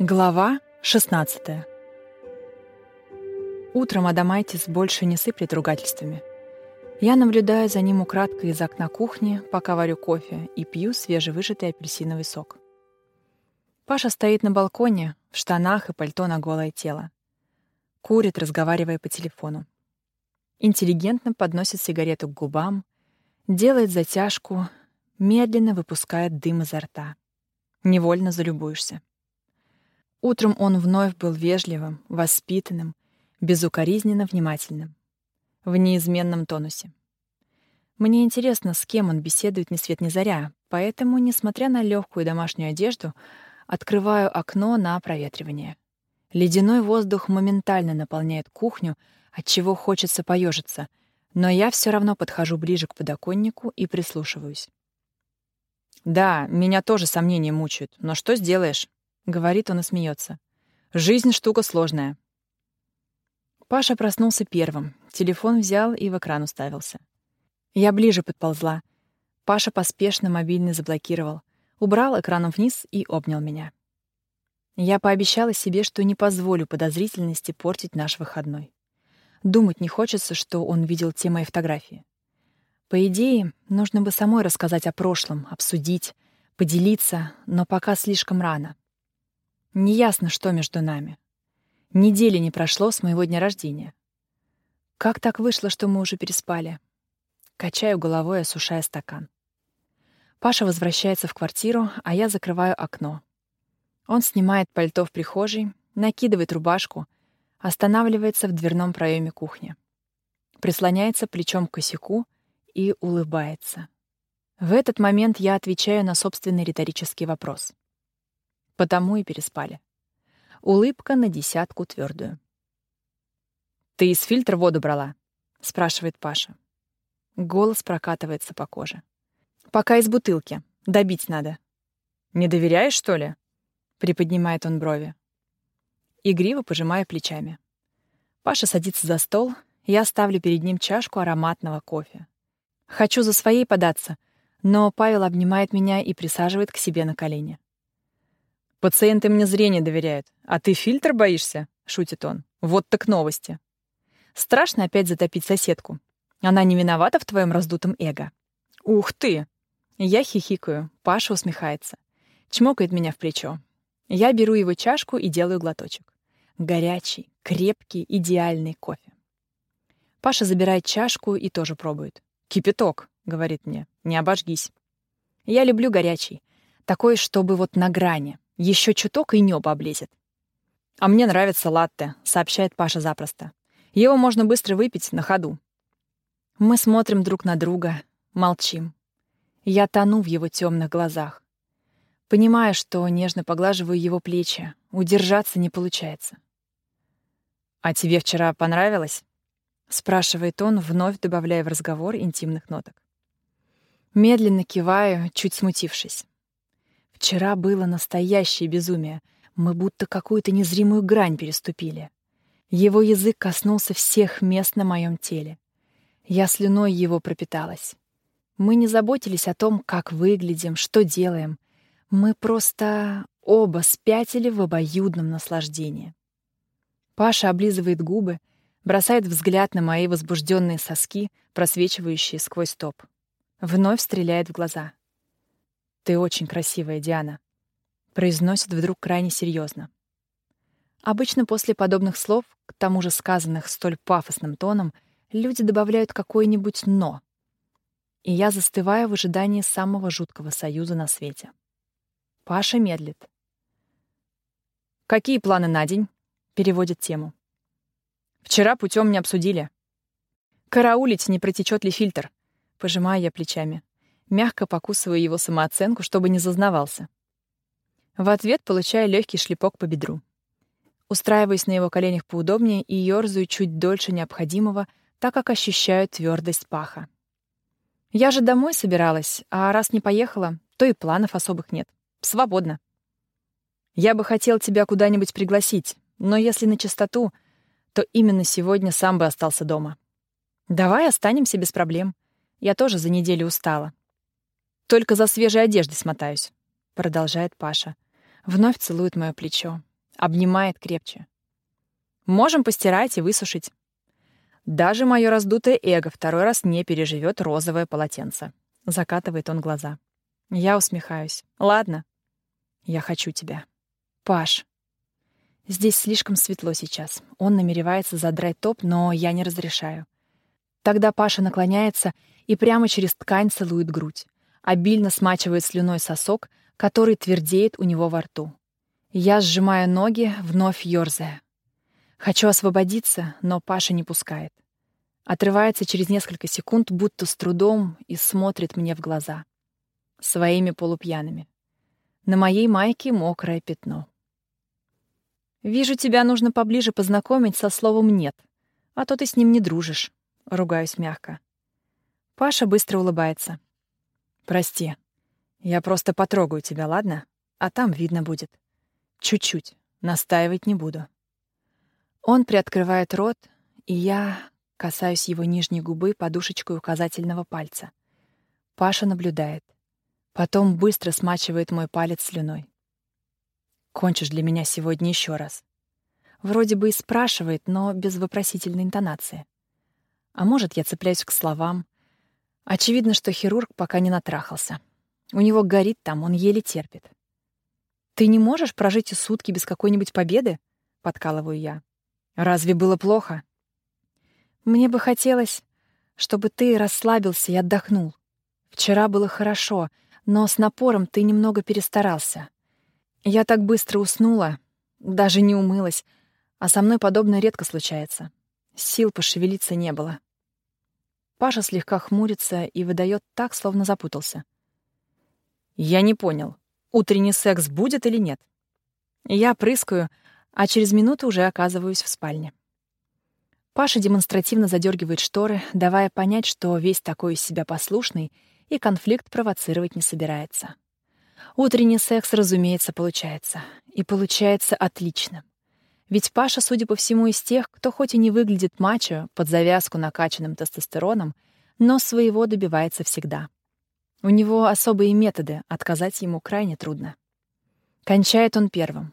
Глава 16 Утром Адамайтис больше не сыплет ругательствами. Я наблюдаю за ним украдкой из окна кухни, пока варю кофе и пью свежевыжатый апельсиновый сок. Паша стоит на балконе, в штанах и пальто на голое тело. Курит, разговаривая по телефону. Интеллигентно подносит сигарету к губам, делает затяжку, медленно выпускает дым изо рта. Невольно залюбуешься. Утром он вновь был вежливым, воспитанным, безукоризненно внимательным, в неизменном тонусе. Мне интересно, с кем он беседует ни свет ни заря, поэтому, несмотря на легкую домашнюю одежду, открываю окно на проветривание. Ледяной воздух моментально наполняет кухню, от чего хочется поежиться, но я все равно подхожу ближе к подоконнику и прислушиваюсь. Да, меня тоже сомнения мучают, но что сделаешь? Говорит он и смеется. Жизнь штука сложная. Паша проснулся первым. Телефон взял и в экран уставился. Я ближе подползла. Паша поспешно мобильный заблокировал, убрал экраном вниз и обнял меня. Я пообещала себе, что не позволю подозрительности портить наш выходной. Думать не хочется, что он видел те мои фотографии. По идее, нужно бы самой рассказать о прошлом, обсудить, поделиться, но пока слишком рано. Неясно, что между нами. Недели не прошло с моего дня рождения. Как так вышло, что мы уже переспали? Качаю головой, осушая стакан. Паша возвращается в квартиру, а я закрываю окно. Он снимает пальто в прихожей, накидывает рубашку, останавливается в дверном проеме кухни. Прислоняется плечом к косяку и улыбается. В этот момент я отвечаю на собственный риторический вопрос. Потому и переспали. Улыбка на десятку твердую. «Ты из фильтра воду брала?» — спрашивает Паша. Голос прокатывается по коже. «Пока из бутылки. Добить надо». «Не доверяешь, что ли?» — приподнимает он брови. Игриво пожимая плечами. Паша садится за стол, я ставлю перед ним чашку ароматного кофе. Хочу за своей податься, но Павел обнимает меня и присаживает к себе на колени. «Пациенты мне зрение доверяют, а ты фильтр боишься?» — шутит он. «Вот так новости». Страшно опять затопить соседку. Она не виновата в твоем раздутом эго. «Ух ты!» Я хихикаю, Паша усмехается. Чмокает меня в плечо. Я беру его чашку и делаю глоточек. Горячий, крепкий, идеальный кофе. Паша забирает чашку и тоже пробует. «Кипяток», — говорит мне, — «не обожгись». Я люблю горячий. Такой, чтобы вот на грани. Еще чуток и небо облезет. «А мне нравится латте», — сообщает Паша запросто. «Его можно быстро выпить на ходу». Мы смотрим друг на друга, молчим. Я тону в его темных глазах. Понимая, что нежно поглаживаю его плечи, удержаться не получается. «А тебе вчера понравилось?» — спрашивает он, вновь добавляя в разговор интимных ноток. Медленно киваю, чуть смутившись. Вчера было настоящее безумие. Мы будто какую-то незримую грань переступили. Его язык коснулся всех мест на моем теле. Я слюной его пропиталась. Мы не заботились о том, как выглядим, что делаем. Мы просто оба спятили в обоюдном наслаждении. Паша облизывает губы, бросает взгляд на мои возбужденные соски, просвечивающие сквозь топ. Вновь стреляет в глаза. «Ты очень красивая, Диана», — произносит вдруг крайне серьезно. Обычно после подобных слов, к тому же сказанных столь пафосным тоном, люди добавляют какое-нибудь «но». И я застываю в ожидании самого жуткого союза на свете. Паша медлит. «Какие планы на день?» — переводит тему. «Вчера путем не обсудили. Караулить, не протечет ли фильтр?» — пожимаю я плечами мягко покусываю его самооценку, чтобы не зазнавался. В ответ получаю легкий шлепок по бедру. Устраиваюсь на его коленях поудобнее и ёрзаю чуть дольше необходимого, так как ощущаю твердость паха. Я же домой собиралась, а раз не поехала, то и планов особых нет. Свободно. Я бы хотел тебя куда-нибудь пригласить, но если на чистоту, то именно сегодня сам бы остался дома. Давай останемся без проблем. Я тоже за неделю устала. Только за свежей одеждой смотаюсь, продолжает Паша. Вновь целует мое плечо. Обнимает крепче. Можем постирать и высушить. Даже мое раздутое эго второй раз не переживет розовое полотенце. Закатывает он глаза. Я усмехаюсь. Ладно. Я хочу тебя. Паш. Здесь слишком светло сейчас. Он намеревается задрать топ, но я не разрешаю. Тогда Паша наклоняется и прямо через ткань целует грудь. Обильно смачивает слюной сосок, который твердеет у него во рту. Я сжимаю ноги, вновь ёрзая. Хочу освободиться, но Паша не пускает. Отрывается через несколько секунд, будто с трудом, и смотрит мне в глаза. Своими полупьяными. На моей майке мокрое пятно. «Вижу, тебя нужно поближе познакомить со словом «нет», а то ты с ним не дружишь», — ругаюсь мягко. Паша быстро улыбается. «Прости, я просто потрогаю тебя, ладно? А там видно будет. Чуть-чуть, настаивать не буду». Он приоткрывает рот, и я касаюсь его нижней губы подушечкой указательного пальца. Паша наблюдает. Потом быстро смачивает мой палец слюной. «Кончишь для меня сегодня еще раз». Вроде бы и спрашивает, но без вопросительной интонации. А может, я цепляюсь к словам. Очевидно, что хирург пока не натрахался. У него горит там, он еле терпит. «Ты не можешь прожить и сутки без какой-нибудь победы?» — подкалываю я. «Разве было плохо?» «Мне бы хотелось, чтобы ты расслабился и отдохнул. Вчера было хорошо, но с напором ты немного перестарался. Я так быстро уснула, даже не умылась, а со мной подобное редко случается. Сил пошевелиться не было». Паша слегка хмурится и выдает так, словно запутался. «Я не понял, утренний секс будет или нет?» Я прыскаю, а через минуту уже оказываюсь в спальне. Паша демонстративно задергивает шторы, давая понять, что весь такой из себя послушный и конфликт провоцировать не собирается. Утренний секс, разумеется, получается. И получается отлично. Ведь Паша, судя по всему, из тех, кто хоть и не выглядит мачо под завязку накачанным тестостероном, но своего добивается всегда. У него особые методы, отказать ему крайне трудно. Кончает он первым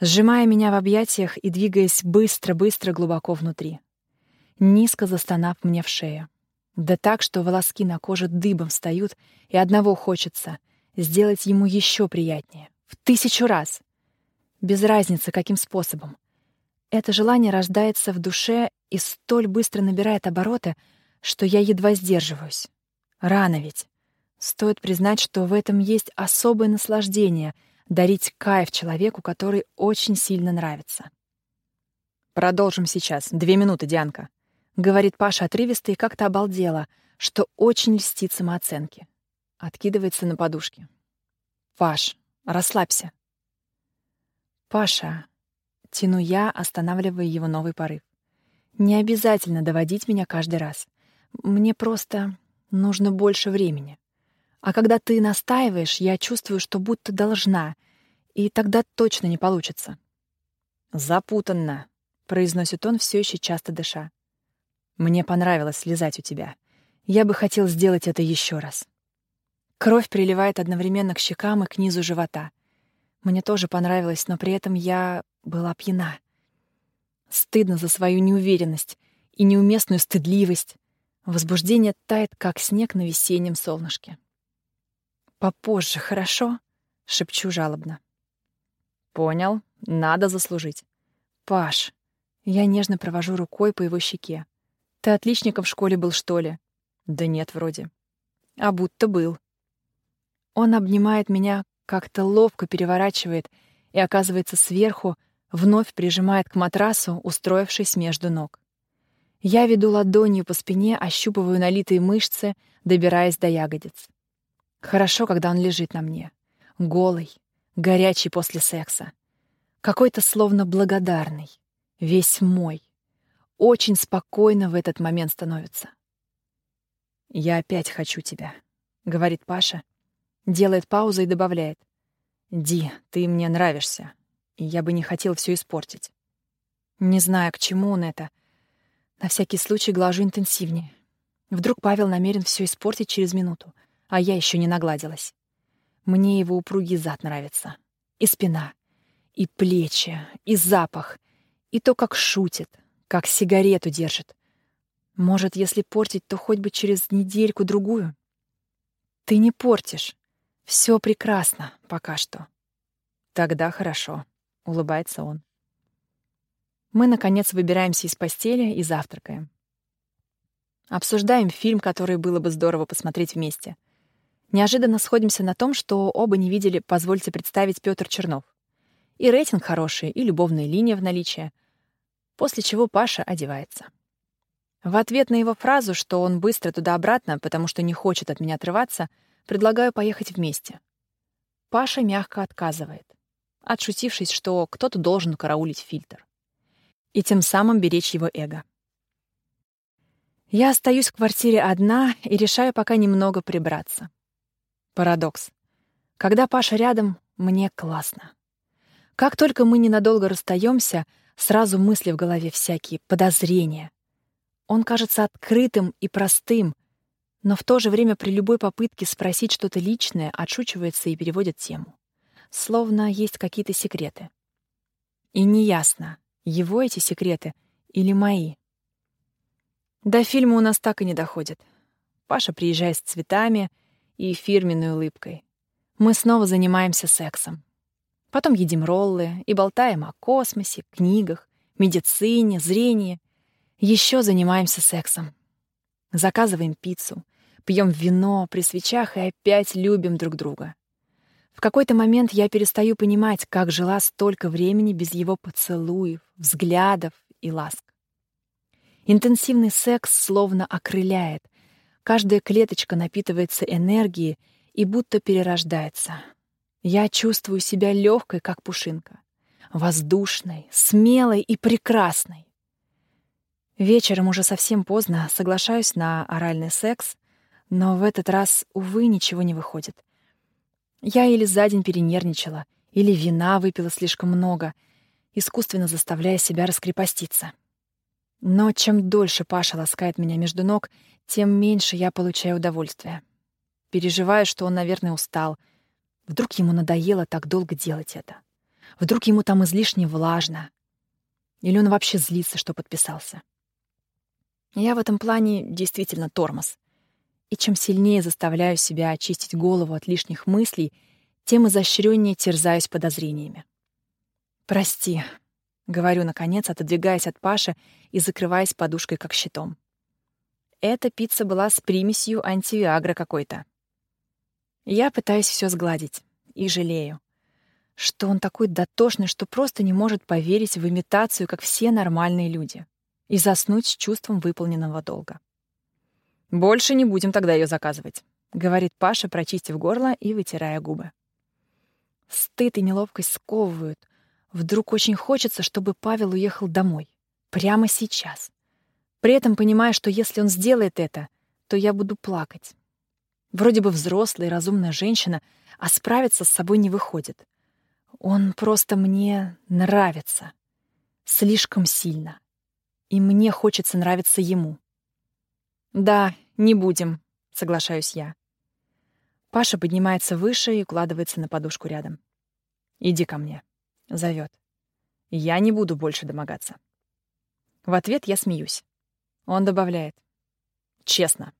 сжимая меня в объятиях и двигаясь быстро-быстро глубоко внутри. Низко застонав мне в шею. Да так, что волоски на коже дыбом встают, и одного хочется — сделать ему еще приятнее. В тысячу раз. Без разницы, каким способом. Это желание рождается в душе и столь быстро набирает обороты, что я едва сдерживаюсь. Рано ведь. Стоит признать, что в этом есть особое наслаждение — дарить кайф человеку, который очень сильно нравится. «Продолжим сейчас. Две минуты, Дианка», — говорит Паша отрывисто и как-то обалдела, что очень льстит самооценке. Откидывается на подушке. «Паш, расслабься». «Паша», — тяну я, останавливая его новый порыв. «Не обязательно доводить меня каждый раз. Мне просто нужно больше времени». А когда ты настаиваешь, я чувствую, что будто должна, и тогда точно не получится. «Запутанно», — произносит он, все еще часто дыша. «Мне понравилось слезать у тебя. Я бы хотел сделать это еще раз». Кровь приливает одновременно к щекам и к низу живота. Мне тоже понравилось, но при этом я была пьяна. Стыдно за свою неуверенность и неуместную стыдливость. Возбуждение тает, как снег на весеннем солнышке. «Попозже, хорошо?» — шепчу жалобно. «Понял. Надо заслужить». «Паш». Я нежно провожу рукой по его щеке. «Ты отличником в школе был, что ли?» «Да нет, вроде». «А будто был». Он обнимает меня, как-то ловко переворачивает и оказывается сверху, вновь прижимает к матрасу, устроившись между ног. Я веду ладонью по спине, ощупываю налитые мышцы, добираясь до ягодиц. Хорошо, когда он лежит на мне. Голый, горячий после секса. Какой-то словно благодарный. Весь мой. Очень спокойно в этот момент становится. «Я опять хочу тебя», — говорит Паша. Делает паузу и добавляет. «Ди, ты мне нравишься, и я бы не хотел все испортить». Не знаю, к чему он это. На всякий случай глажу интенсивнее. Вдруг Павел намерен все испортить через минуту — а я еще не нагладилась. Мне его упругий зад нравится. И спина. И плечи, и запах, и то, как шутит, как сигарету держит. Может, если портить, то хоть бы через недельку-другую. Ты не портишь. Все прекрасно пока что. Тогда хорошо, — улыбается он. Мы, наконец, выбираемся из постели и завтракаем. Обсуждаем фильм, который было бы здорово посмотреть вместе. Неожиданно сходимся на том, что оба не видели «Позвольте представить Пётр Чернов». И рейтинг хороший, и любовная линия в наличии. После чего Паша одевается. В ответ на его фразу, что он быстро туда-обратно, потому что не хочет от меня отрываться, предлагаю поехать вместе. Паша мягко отказывает, отшутившись, что кто-то должен караулить фильтр. И тем самым беречь его эго. Я остаюсь в квартире одна и решаю пока немного прибраться. Парадокс. Когда Паша рядом, мне классно. Как только мы ненадолго расстаемся, сразу мысли в голове всякие, подозрения. Он кажется открытым и простым, но в то же время при любой попытке спросить что-то личное отшучивается и переводит тему. Словно есть какие-то секреты. И неясно, его эти секреты или мои. До фильма у нас так и не доходит. Паша приезжает с цветами и фирменной улыбкой. Мы снова занимаемся сексом. Потом едим роллы и болтаем о космосе, книгах, медицине, зрении. Еще занимаемся сексом. Заказываем пиццу, пьем вино при свечах и опять любим друг друга. В какой-то момент я перестаю понимать, как жила столько времени без его поцелуев, взглядов и ласк. Интенсивный секс словно окрыляет. Каждая клеточка напитывается энергией и будто перерождается. Я чувствую себя легкой, как пушинка. Воздушной, смелой и прекрасной. Вечером уже совсем поздно соглашаюсь на оральный секс, но в этот раз, увы, ничего не выходит. Я или за день перенервничала, или вина выпила слишком много, искусственно заставляя себя раскрепоститься. Но чем дольше Паша ласкает меня между ног, тем меньше я получаю удовольствия. Переживаю, что он, наверное, устал. Вдруг ему надоело так долго делать это. Вдруг ему там излишне влажно. Или он вообще злится, что подписался. Я в этом плане действительно тормоз. И чем сильнее заставляю себя очистить голову от лишних мыслей, тем изощреннее терзаюсь подозрениями. «Прости», Говорю, наконец, отодвигаясь от Паши и закрываясь подушкой как щитом. Эта пицца была с примесью антивиагра какой-то. Я пытаюсь все сгладить и жалею, что он такой дотошный, что просто не может поверить в имитацию, как все нормальные люди, и заснуть с чувством выполненного долга. «Больше не будем тогда ее заказывать», — говорит Паша, прочистив горло и вытирая губы. Стыд и неловкость сковывают — Вдруг очень хочется, чтобы Павел уехал домой. Прямо сейчас. При этом понимая, что если он сделает это, то я буду плакать. Вроде бы взрослая и разумная женщина, а справиться с собой не выходит. Он просто мне нравится. Слишком сильно. И мне хочется нравиться ему. «Да, не будем», — соглашаюсь я. Паша поднимается выше и укладывается на подушку рядом. «Иди ко мне». Зовет. Я не буду больше домогаться. В ответ я смеюсь. Он добавляет. Честно.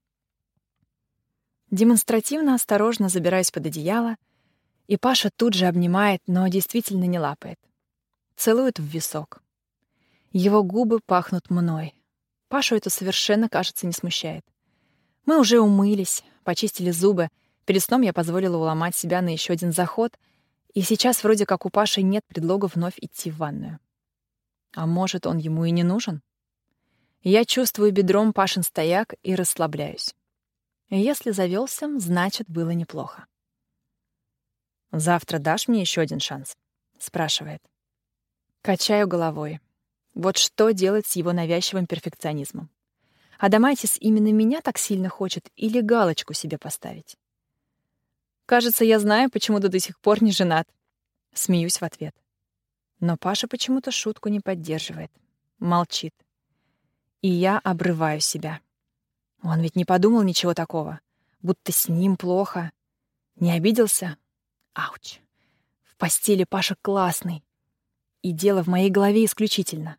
Демонстративно осторожно забираюсь под одеяло, и Паша тут же обнимает, но действительно не лапает. Целует в висок. Его губы пахнут мной. Пашу это совершенно, кажется, не смущает. Мы уже умылись, почистили зубы. Перед сном я позволила уломать себя на еще один заход — и сейчас вроде как у Паши нет предлога вновь идти в ванную. А может, он ему и не нужен? Я чувствую бедром Пашин стояк и расслабляюсь. Если завелся, значит, было неплохо. «Завтра дашь мне еще один шанс?» — спрашивает. Качаю головой. Вот что делать с его навязчивым перфекционизмом? Адамайтис именно меня так сильно хочет или галочку себе поставить? Кажется, я знаю, почему ты до сих пор не женат. Смеюсь в ответ. Но Паша почему-то шутку не поддерживает. Молчит. И я обрываю себя. Он ведь не подумал ничего такого. Будто с ним плохо. Не обиделся? Ауч. В постели Паша классный. и дело в моей голове исключительно.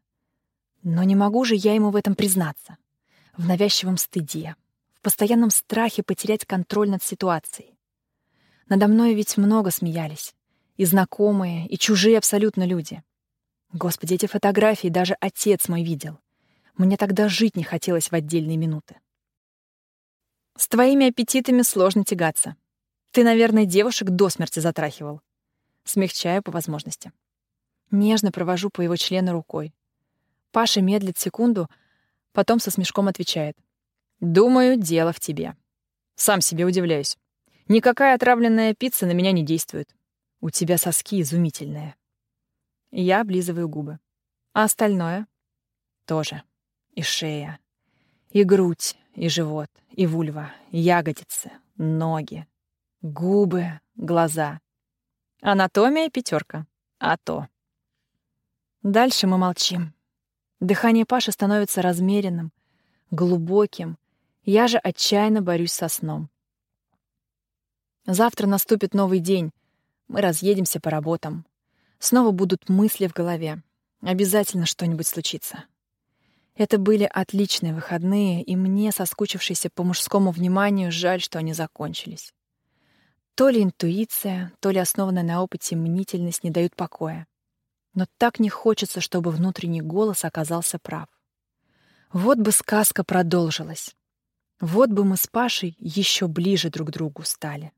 Но не могу же я ему в этом признаться. В навязчивом стыде, в постоянном страхе потерять контроль над ситуацией. Надо мной ведь много смеялись. И знакомые, и чужие абсолютно люди. Господи, эти фотографии даже отец мой видел. Мне тогда жить не хотелось в отдельные минуты. С твоими аппетитами сложно тягаться. Ты, наверное, девушек до смерти затрахивал. Смягчаю по возможности. Нежно провожу по его члену рукой. Паша медлит секунду, потом со смешком отвечает. «Думаю, дело в тебе. Сам себе удивляюсь. Никакая отравленная пицца на меня не действует. У тебя соски изумительные». Я облизываю губы. А остальное? Тоже. И шея, и грудь, и живот, и вульва, и ягодицы, ноги, губы, глаза. Анатомия пятерка. А то. Дальше мы молчим. Дыхание Паши становится размеренным, глубоким. Я же отчаянно борюсь со сном. Завтра наступит новый день. Мы разъедемся по работам. Снова будут мысли в голове. Обязательно что-нибудь случится. Это были отличные выходные, и мне, соскучившейся по мужскому вниманию, жаль, что они закончились. То ли интуиция, то ли основанная на опыте мнительность не дают покоя. Но так не хочется, чтобы внутренний голос оказался прав. Вот бы сказка продолжилась. Вот бы мы с Пашей еще ближе друг к другу стали.